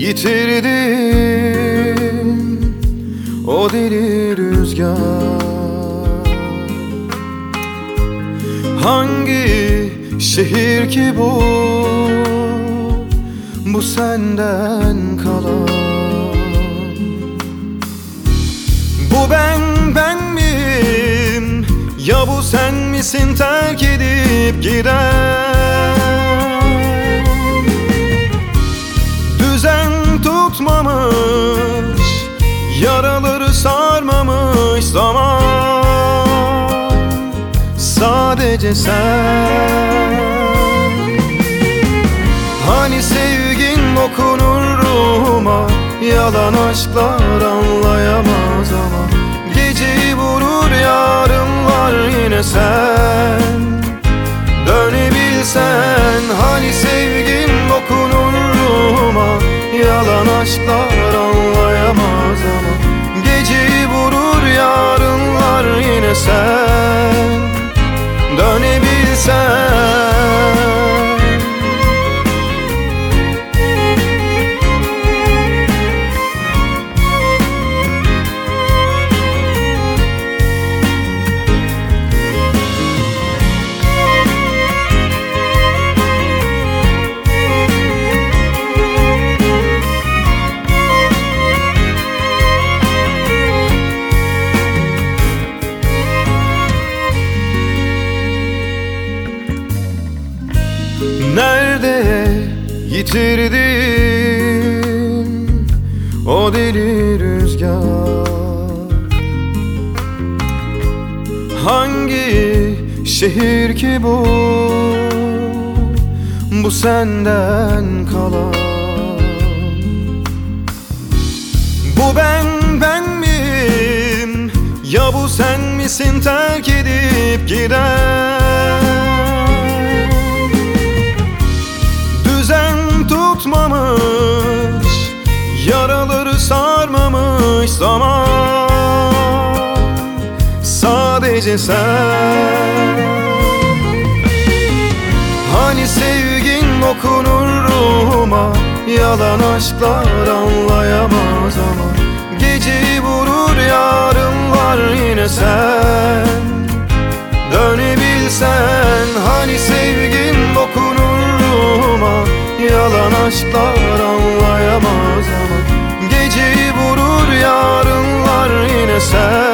yitirdim. O deli rüzgar. Hangi şehir ki bu? Bu senden kalan. Bu ben ben miyim? Ya bu sen misin? Terk edip giden Yaraları sarmamış zaman. Sadece sen. Hani sevgin dokunur ruhuma Yalan aşklar anlayamaz ama. Geceyi vurur yarınlar yine sen. Dönebilsen hani sevgin dokunur ruhuma Yalan aşklar anlayamaz ama sen Dönebilsen yitirdim o deli rüzgar. Hangi şehir ki bu? Bu senden kalan. Bu ben ben miyim? Ya bu sen misin? Terk edip giden zaman. Sadece sen. Hani sevgin dokunur ruhuma Yalan aşklar anlayamaz ama. Geceyi vurur yarınlar yine sen. Dönebilsen hani sevgin dokunur ruhuma Yalan aşklar anlayamaz ama